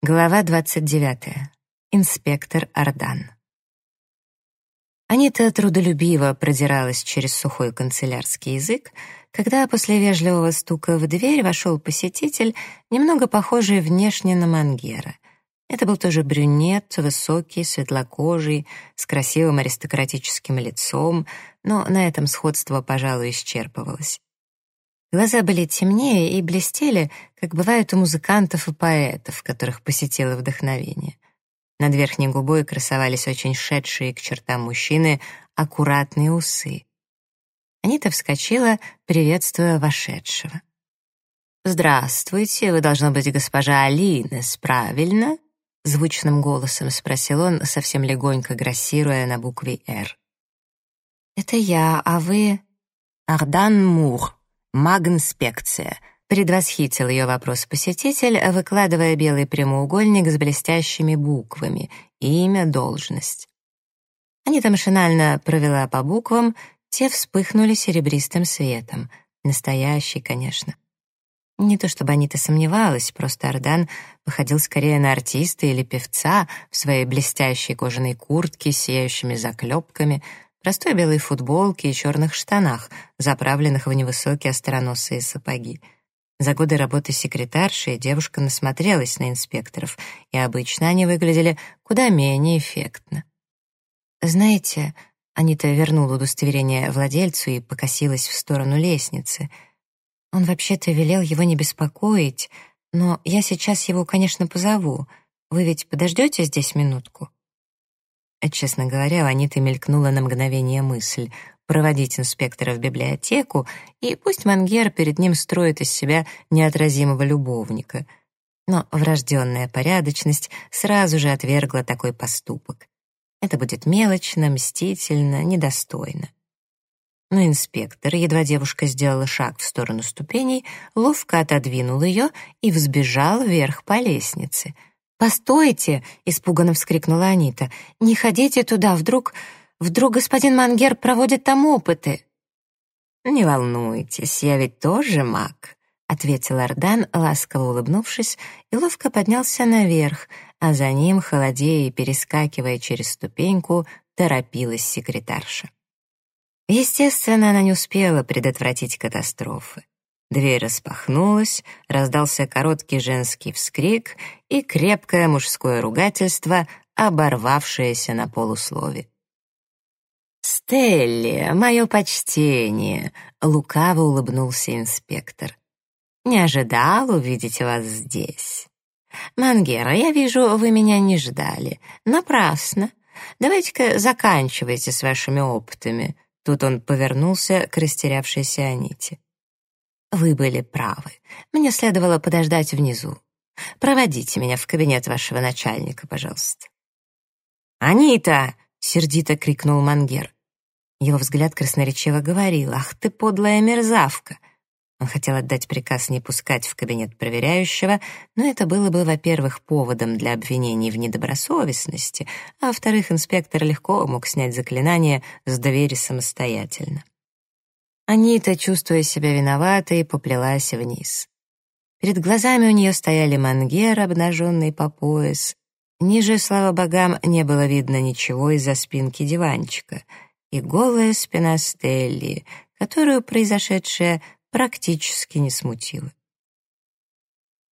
Глава 29. Инспектор Ардан. Анита трудолюбиво продиралась через сухой канцелярский язык, когда после вежливого стука в дверь вошел посетитель, немного похожий внешне на Мангера. Это был тоже брюнет, высокий, светлокожий, с красивым аристократическим лицом, но на этом сходство, пожалуй, исчерпывалось. Глаза были темнее и блестели, как бывает у музыкантов и поэтов, которых посетило вдохновение. Над верхней губой красовались очень шедшие к чертам мужчины аккуратные усы. Анита вскочила, приветствуя вошедшего. «Здравствуйте, вы, должно быть, госпожа Алинес, правильно?» Звучным голосом спросил он, совсем легонько грассируя на букве «Р». «Это я, а вы...» «Ардан Мур», Магнспекция. Предвосхитил ее вопрос посетитель, выкладывая белый прямоугольник с блестящими буквами. Имя, должность. Анита машинально провела по буквам, те вспыхнули серебристым светом. Настоящий, конечно. Не то чтобы Анита сомневалась, просто Ардан походил скорее на артиста или певца в своей блестящей кожаной куртке с сияющими заклепками — простой белой футболке и черных штанах, заправленных в невысокие остроносые сапоги. За годы работы секретаршей девушка насмотрелась на инспекторов, и обычно они выглядели куда менее эффектно. «Знаете...» — Анита вернула удостоверение владельцу и покосилась в сторону лестницы. «Он вообще-то велел его не беспокоить, но я сейчас его, конечно, позову. Вы ведь подождете здесь минутку?» Честно говоря, у Аниты мелькнула на мгновение мысль проводить инспектора в библиотеку, и пусть Мангер перед ним строит из себя неотразимого любовника. Но врожденная порядочность сразу же отвергла такой поступок. Это будет мелочно, мстительно, недостойно. Но инспектор, едва девушка сделала шаг в сторону ступеней, ловко отодвинул ее и взбежал вверх по лестнице — «Постойте!» — испуганно вскрикнула Анита. «Не ходите туда, вдруг... Вдруг господин Мангер проводит там опыты?» «Не волнуйтесь, я ведь тоже маг», — ответил Ардан, ласково улыбнувшись, и ловко поднялся наверх, а за ним, холодея и перескакивая через ступеньку, торопилась секретарша. Естественно, она не успела предотвратить катастрофы. Дверь распахнулась, раздался короткий женский вскрик и крепкое мужское ругательство, оборвавшееся на полуслове. «Стелли, мое почтение!» — лукаво улыбнулся инспектор. «Не ожидал увидеть вас здесь. Мангера, я вижу, вы меня не ждали. Напрасно. Давайте-ка заканчивайте с вашими опытами». Тут он повернулся к растерявшейся Аните. Вы были правы. Мне следовало подождать внизу. Проводите меня в кабинет вашего начальника, пожалуйста. «Анита!» — сердито крикнул Мангер. Его взгляд красноречиво говорил, «Ах ты подлая мерзавка!» Он хотел отдать приказ не пускать в кабинет проверяющего, но это было бы, во-первых, поводом для обвинений в недобросовестности, а во-вторых, инспектор легко мог снять заклинание с двери самостоятельно. Анита, чувствуя себя виноватой, поплелась вниз. Перед глазами у нее стояли мангер, обнаженный по пояс. Ниже, слава богам, не было видно ничего из-за спинки диванчика. И голая спина Стелли, которую произошедшее практически не смутило.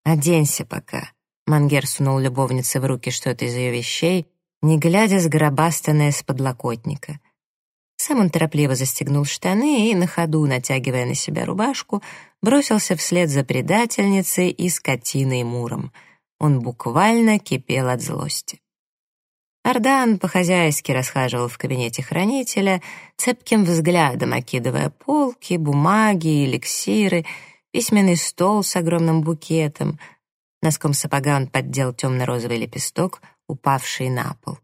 «Оденься пока», — Мангер сунул любовнице в руки что-то из ее вещей, не глядя сгробастанное с подлокотника. Сам он торопливо застегнул штаны и, на ходу натягивая на себя рубашку, бросился вслед за предательницей и скотиной Муром. Он буквально кипел от злости. Ардан по-хозяйски расхаживал в кабинете хранителя, цепким взглядом окидывая полки, бумаги, эликсиры, письменный стол с огромным букетом. Носком сапога он поддел темно-розовый лепесток, упавший на пол.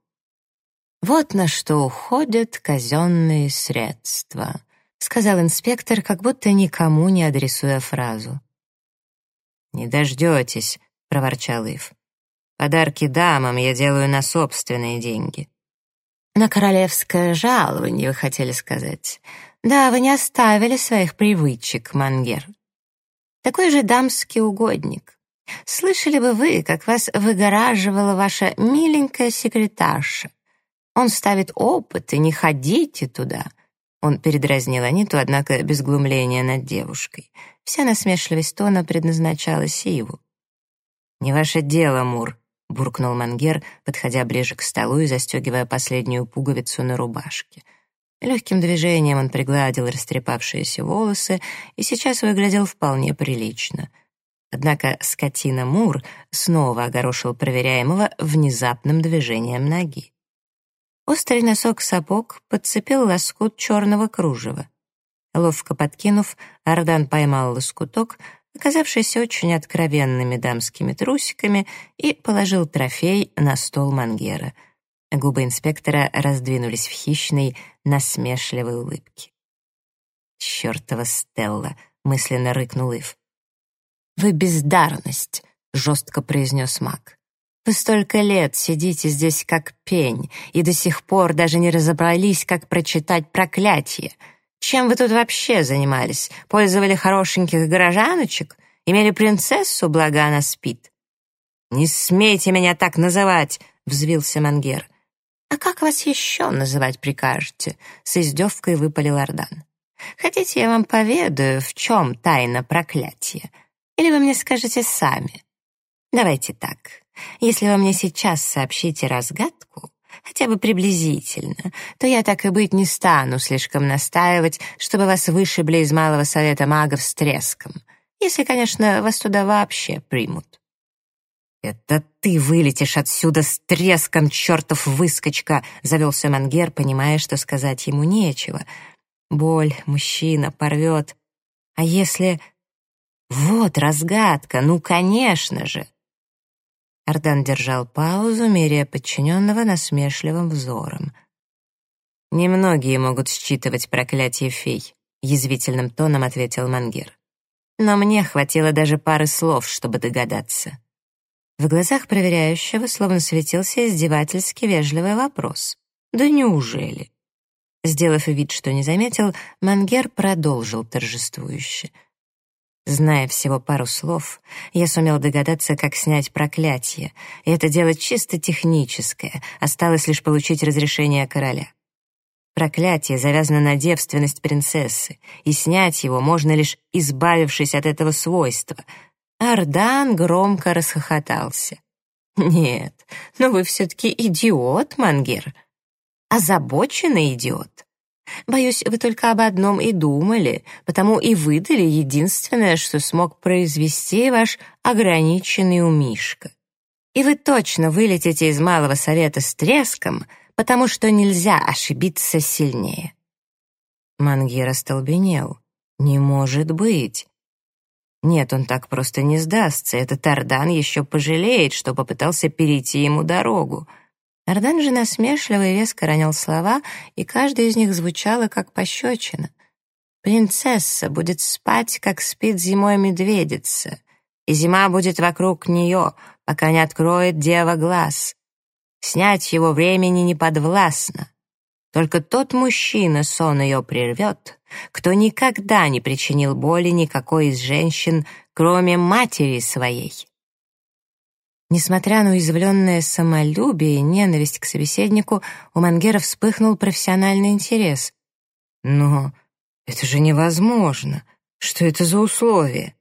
«Вот на что уходят казенные средства», — сказал инспектор, как будто никому не адресуя фразу. «Не дождетесь», — проворчал Ив. «Подарки дамам я делаю на собственные деньги». «На королевское жалование, вы хотели сказать. Да, вы не оставили своих привычек, Мангер. Такой же дамский угодник. Слышали бы вы, как вас выгораживала ваша миленькая секретарша? Он ставит опыт, и не ходите туда. Он передразнил Аниту, однако без глумления над девушкой. Вся насмешливость тона предназначалась Сиву. «Не ваше дело, Мур», — буркнул Мангер, подходя ближе к столу и застегивая последнюю пуговицу на рубашке. Легким движением он пригладил растрепавшиеся волосы и сейчас выглядел вполне прилично. Однако скотина Мур снова огорошил проверяемого внезапным движением ноги. Острый носок сапог подцепил лоскут черного кружева. Ловко подкинув, Ардан поймал лоскуток, оказавшийся очень откровенными дамскими трусиками, и положил трофей на стол Мангера. Губы инспектора раздвинулись в хищной, насмешливой улыбке. «Чёртова Стелла!» — мысленно рыкнул Ив. «Вы бездарность!» — жестко произнес маг. Вы столько лет сидите здесь как пень и до сих пор даже не разобрались, как прочитать проклятие. Чем вы тут вообще занимались? Пользовали хорошеньких горожаночек? Имели принцессу, благо она спит?» «Не смейте меня так называть!» — взвился Мангер. «А как вас еще называть прикажете?» — с издевкой выпалил Ордан. «Хотите, я вам поведаю, в чем тайна проклятия? Или вы мне скажете сами? Давайте так. Если вы мне сейчас сообщите разгадку, хотя бы приблизительно, то я так и быть не стану слишком настаивать, чтобы вас вышибли из Малого Совета магов с треском, если, конечно, вас туда вообще примут. «Это ты вылетишь отсюда с треском, чертов выскочка!» — завелся Мангер, понимая, что сказать ему нечего. Боль, мужчина, порвет. А если... Вот разгадка, ну, конечно же! Ардан держал паузу, меряя подчиненного насмешливым взором. «Немногие могут считывать проклятие фей», — язвительным тоном ответил Мангир. «Но мне хватило даже пары слов, чтобы догадаться». В глазах проверяющего словно светился издевательски вежливый вопрос. «Да неужели?» Сделав вид, что не заметил, Мангер продолжил торжествующе — Зная всего пару слов, я сумел догадаться, как снять проклятие, и это дело чисто техническое, осталось лишь получить разрешение короля. Проклятие завязано на девственность принцессы, и снять его можно лишь избавившись от этого свойства. Ардан громко расхохотался. «Нет, но вы все-таки идиот, Мангер. Озабоченный идиот. Боюсь, вы только об одном и думали, потому и выдали единственное, что смог произвести ваш ограниченный умишка. И вы точно вылетите из Малого Совета с треском, потому что нельзя ошибиться сильнее». Мангир остолбенел. «Не может быть!» Нет, он так просто не сдастся. Этот Тардан еще пожалеет, что попытался перейти ему дорогу. Ардан же насмешливо и веско ронял слова, и каждая из них звучала как пощечина. «Принцесса будет спать, как спит зимой медведица, и зима будет вокруг нее, пока не откроет дева глаз. Снять его времени не подвластно. Только тот мужчина сон ее прервет, кто никогда не причинил боли никакой из женщин, кроме матери своей». Несмотря на уязвленное самолюбие и ненависть к собеседнику, у Мангера вспыхнул профессиональный интерес. «Но это же невозможно! Что это за условия?»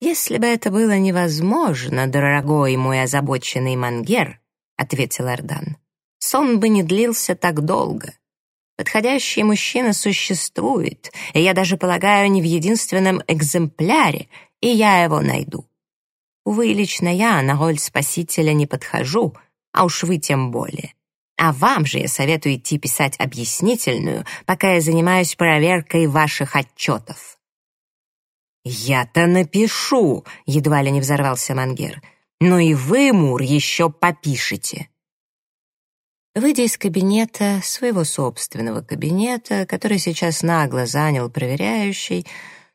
«Если бы это было невозможно, дорогой мой озабоченный Мангер», — ответил Ардан, — «сон бы не длился так долго. Подходящий мужчина существует, и я даже полагаю, не в единственном экземпляре, и я его найду. Увы, лично я на роль спасителя не подхожу, а уж вы тем более. А вам же я советую идти писать объяснительную, пока я занимаюсь проверкой ваших отчетов». «Я-то напишу», — едва ли не взорвался Мангер. «Но и вы, Мур, еще попишите». Выйдя из кабинета, своего собственного кабинета, который сейчас нагло занял проверяющий,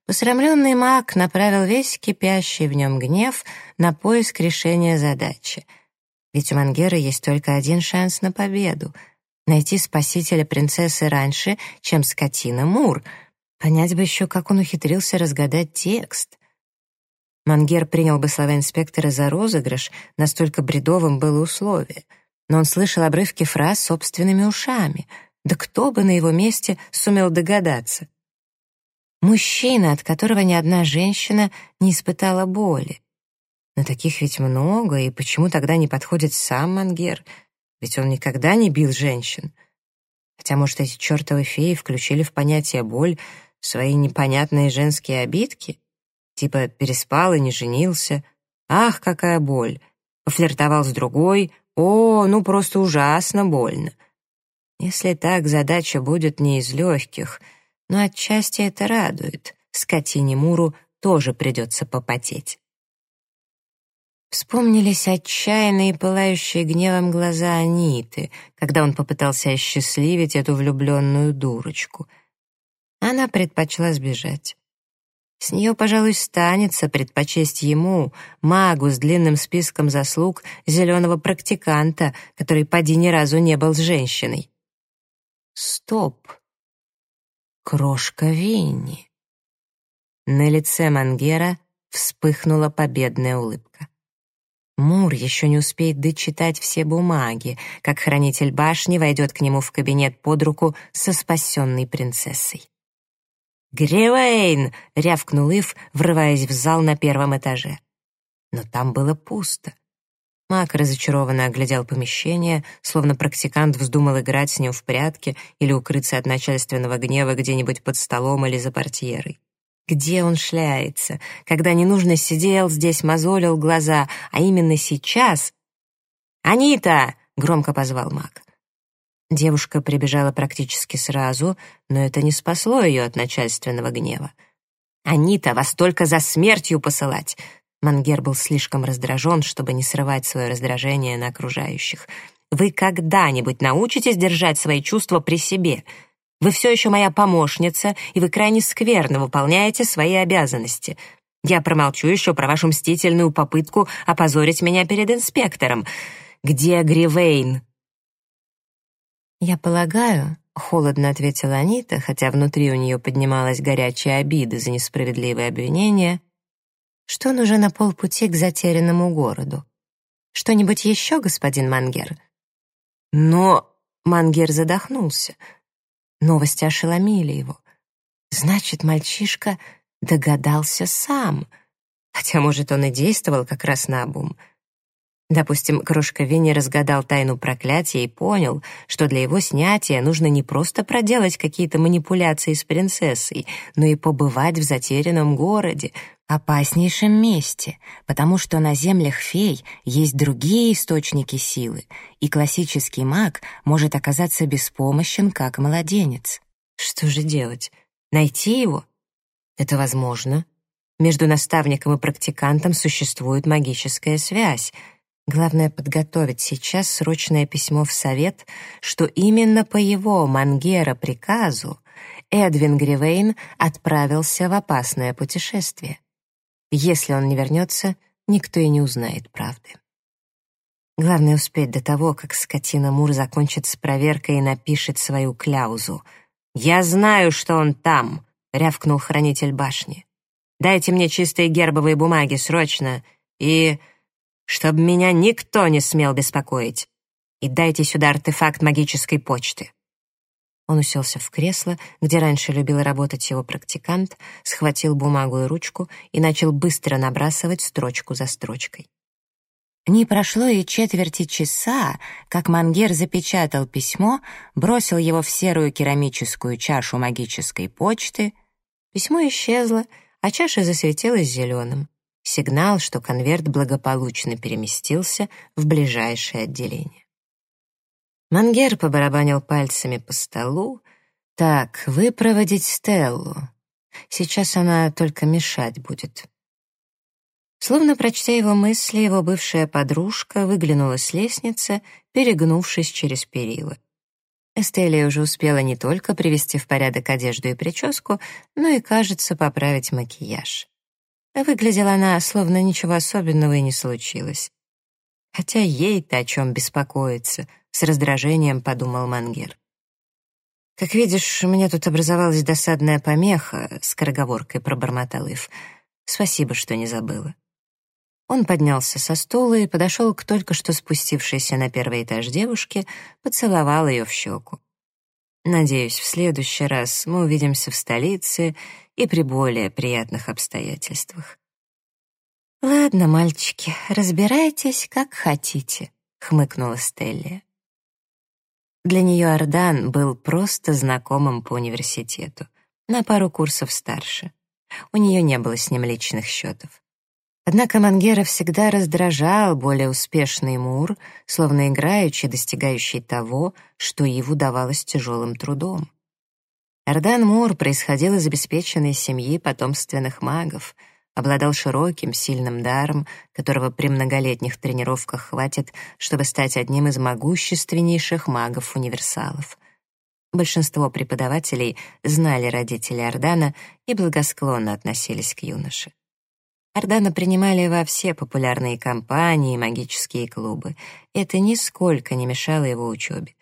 Посрамленный маг направил весь кипящий в нем гнев на поиск решения задачи. Ведь у Мангера есть только один шанс на победу — найти спасителя принцессы раньше, чем скотина Мур. Понять бы еще, как он ухитрился разгадать текст. Мангер принял бы слова инспектора за розыгрыш, настолько бредовым было условие. Но он слышал обрывки фраз собственными ушами. Да кто бы на его месте сумел догадаться? Мужчина, от которого ни одна женщина не испытала боли. Но таких ведь много, и почему тогда не подходит сам Мангер? Ведь он никогда не бил женщин. Хотя, может, эти чертовы феи включили в понятие «боль» свои непонятные женские обидки? Типа переспал и не женился. Ах, какая боль. Пофлиртовал с другой. О, ну просто ужасно больно. Если так, задача будет не из легких, но отчасти это радует. Скотине Муру тоже придется попотеть. Вспомнились отчаянные, пылающие гневом глаза Аниты, когда он попытался осчастливить эту влюбленную дурочку. Она предпочла сбежать. С нее, пожалуй, станется предпочесть ему, магу с длинным списком заслуг, зеленого практиканта, который поди ни разу не был с женщиной. Стоп. Крошка Винни. На лице Мангера вспыхнула победная улыбка. Мур еще не успеет дочитать все бумаги, как хранитель башни войдет к нему в кабинет под руку со спасенной принцессой. «Гривейн!» — рявкнул Ив, врываясь в зал на первом этаже. Но там было пусто. Мак разочарованно оглядел помещение, словно практикант вздумал играть с ним в прятки или укрыться от начальственного гнева где-нибудь под столом или за портьерой. Где он шляется? Когда не нужно сидел здесь, мозолил глаза, а именно сейчас... «Анита!» — громко позвал Мак. Девушка прибежала практически сразу, но это не спасло ее от начальственного гнева. «Анита, вас только за смертью посылать!» Мангер был слишком раздражен, чтобы не срывать свое раздражение на окружающих. «Вы когда-нибудь научитесь держать свои чувства при себе? Вы все еще моя помощница, и вы крайне скверно выполняете свои обязанности. Я промолчу еще про вашу мстительную попытку опозорить меня перед инспектором. Где Гривейн?» «Я полагаю», — холодно ответила Анита, хотя внутри у нее поднималась горячая обида за несправедливое обвинение, что он уже на полпути к затерянному городу. «Что-нибудь еще, господин Мангер?» Но Мангер задохнулся. Новости ошеломили его. Значит, мальчишка догадался сам. Хотя, может, он и действовал как раз на обум — Допустим, крошка Винни разгадал тайну проклятия и понял, что для его снятия нужно не просто проделать какие-то манипуляции с принцессой, но и побывать в затерянном городе, опаснейшем месте, потому что на землях фей есть другие источники силы, и классический маг может оказаться беспомощен, как младенец. Что же делать? Найти его? Это возможно. Между наставником и практикантом существует магическая связь — Главное подготовить сейчас срочное письмо в совет, что именно по его Мангера приказу Эдвин Гривейн отправился в опасное путешествие. Если он не вернется, никто и не узнает правды. Главное успеть до того, как скотина Мур закончит с проверкой и напишет свою кляузу. «Я знаю, что он там!» — рявкнул хранитель башни. «Дайте мне чистые гербовые бумаги, срочно, и...» чтобы меня никто не смел беспокоить. И дайте сюда артефакт магической почты». Он уселся в кресло, где раньше любил работать его практикант, схватил бумагу и ручку и начал быстро набрасывать строчку за строчкой. Не прошло и четверти часа, как Мангер запечатал письмо, бросил его в серую керамическую чашу магической почты. Письмо исчезло, а чаша засветилась зеленым сигнал, что конверт благополучно переместился в ближайшее отделение. Мангер побарабанил пальцами по столу. «Так, выпроводить Стеллу. Сейчас она только мешать будет». Словно прочтя его мысли, его бывшая подружка выглянула с лестницы, перегнувшись через перила. Эстелия уже успела не только привести в порядок одежду и прическу, но и, кажется, поправить макияж. Выглядела она, словно ничего особенного и не случилось. Хотя ей-то о чем беспокоиться, с раздражением подумал Мангер. «Как видишь, у меня тут образовалась досадная помеха», — скороговоркой пробормотал Ив. Спасибо, что не забыла». Он поднялся со стула и подошел к только что спустившейся на первый этаж девушке, поцеловал ее в щеку. «Надеюсь, в следующий раз мы увидимся в столице и при более приятных обстоятельствах». «Ладно, мальчики, разбирайтесь, как хотите», — хмыкнула Стелли. Для нее Ардан был просто знакомым по университету, на пару курсов старше. У нее не было с ним личных счетов. Однако Мангера всегда раздражал более успешный Мур, словно играючи, достигающий того, что его давалось тяжелым трудом. Ардан Мур происходил из обеспеченной семьи потомственных магов — обладал широким, сильным даром, которого при многолетних тренировках хватит, чтобы стать одним из могущественнейших магов-универсалов. Большинство преподавателей знали родителей Ордана и благосклонно относились к юноше. Ордана принимали во все популярные компании и магические клубы. Это нисколько не мешало его учебе.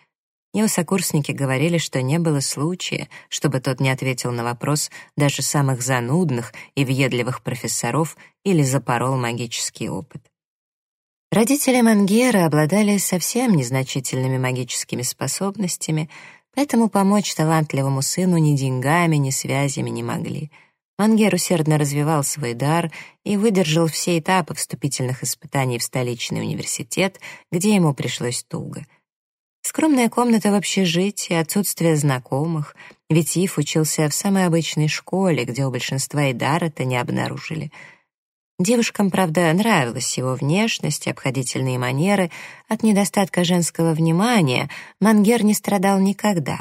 Его сокурсники говорили, что не было случая, чтобы тот не ответил на вопрос даже самых занудных и въедливых профессоров или запорол магический опыт. Родители Мангера обладали совсем незначительными магическими способностями, поэтому помочь талантливому сыну ни деньгами, ни связями не могли. Мангер усердно развивал свой дар и выдержал все этапы вступительных испытаний в столичный университет, где ему пришлось туго — Скромная комната в общежитии, отсутствие знакомых, ведь Ив учился в самой обычной школе, где у большинства и дара-то не обнаружили. Девушкам, правда, нравилась его внешность обходительные манеры. От недостатка женского внимания Мангер не страдал никогда,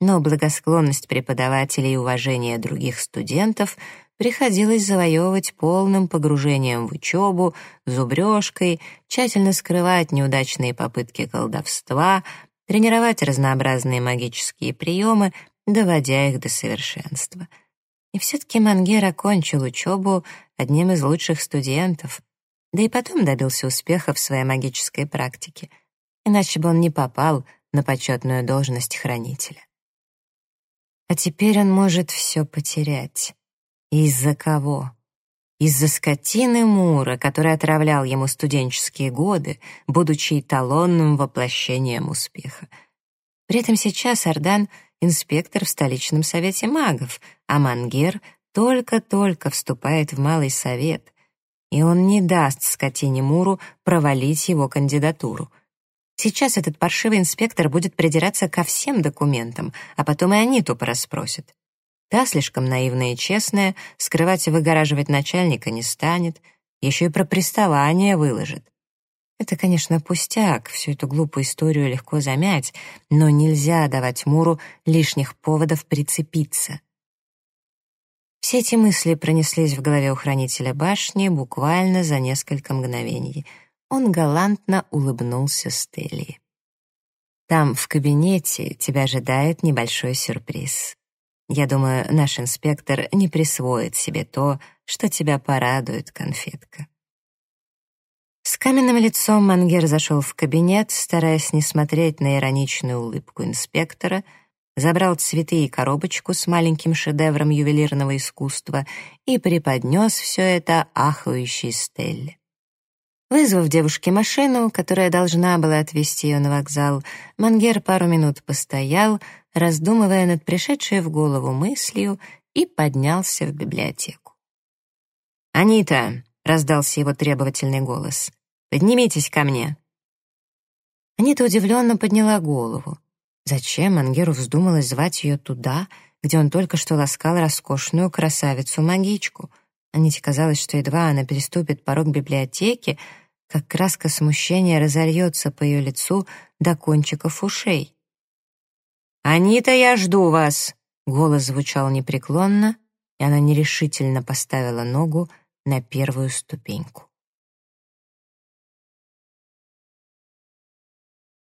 но благосклонность преподавателей и уважение других студентов приходилось завоевывать полным погружением в учебу, зубрежкой, тщательно скрывать неудачные попытки колдовства — тренировать разнообразные магические приемы, доводя их до совершенства. И все-таки Мангер окончил учебу одним из лучших студентов, да и потом добился успеха в своей магической практике, иначе бы он не попал на почетную должность хранителя. А теперь он может все потерять. из-за кого? Из-за скотины Мура, который отравлял ему студенческие годы, будучи эталонным воплощением успеха. При этом сейчас Ардан — инспектор в столичном совете магов, а Мангер только-только вступает в Малый совет, и он не даст скотине Муру провалить его кандидатуру. Сейчас этот паршивый инспектор будет придираться ко всем документам, а потом и Аниту порасспросит. Та, слишком наивная и честная, скрывать и выгораживать начальника не станет, еще и про приставание выложит. Это, конечно, пустяк, всю эту глупую историю легко замять, но нельзя давать Муру лишних поводов прицепиться. Все эти мысли пронеслись в голове у хранителя башни буквально за несколько мгновений. Он галантно улыбнулся Стелли. «Там, в кабинете, тебя ожидает небольшой сюрприз. Я думаю, наш инспектор не присвоит себе то, что тебя порадует, конфетка. С каменным лицом Мангер зашел в кабинет, стараясь не смотреть на ироничную улыбку инспектора, забрал цветы и коробочку с маленьким шедевром ювелирного искусства и преподнес все это ахающей Стелле. Вызвав девушке машину, которая должна была отвезти ее на вокзал, Мангер пару минут постоял, раздумывая над пришедшей в голову мыслью, и поднялся в библиотеку. «Анита!» — раздался его требовательный голос. «Поднимитесь ко мне!» Анита удивленно подняла голову. Зачем Ангеру вздумалось звать ее туда, где он только что ласкал роскошную красавицу-магичку? Аните казалось, что едва она переступит порог библиотеки, как краска смущения разольется по ее лицу до кончиков ушей. «Анита, я жду вас!» Голос звучал непреклонно, и она нерешительно поставила ногу на первую ступеньку.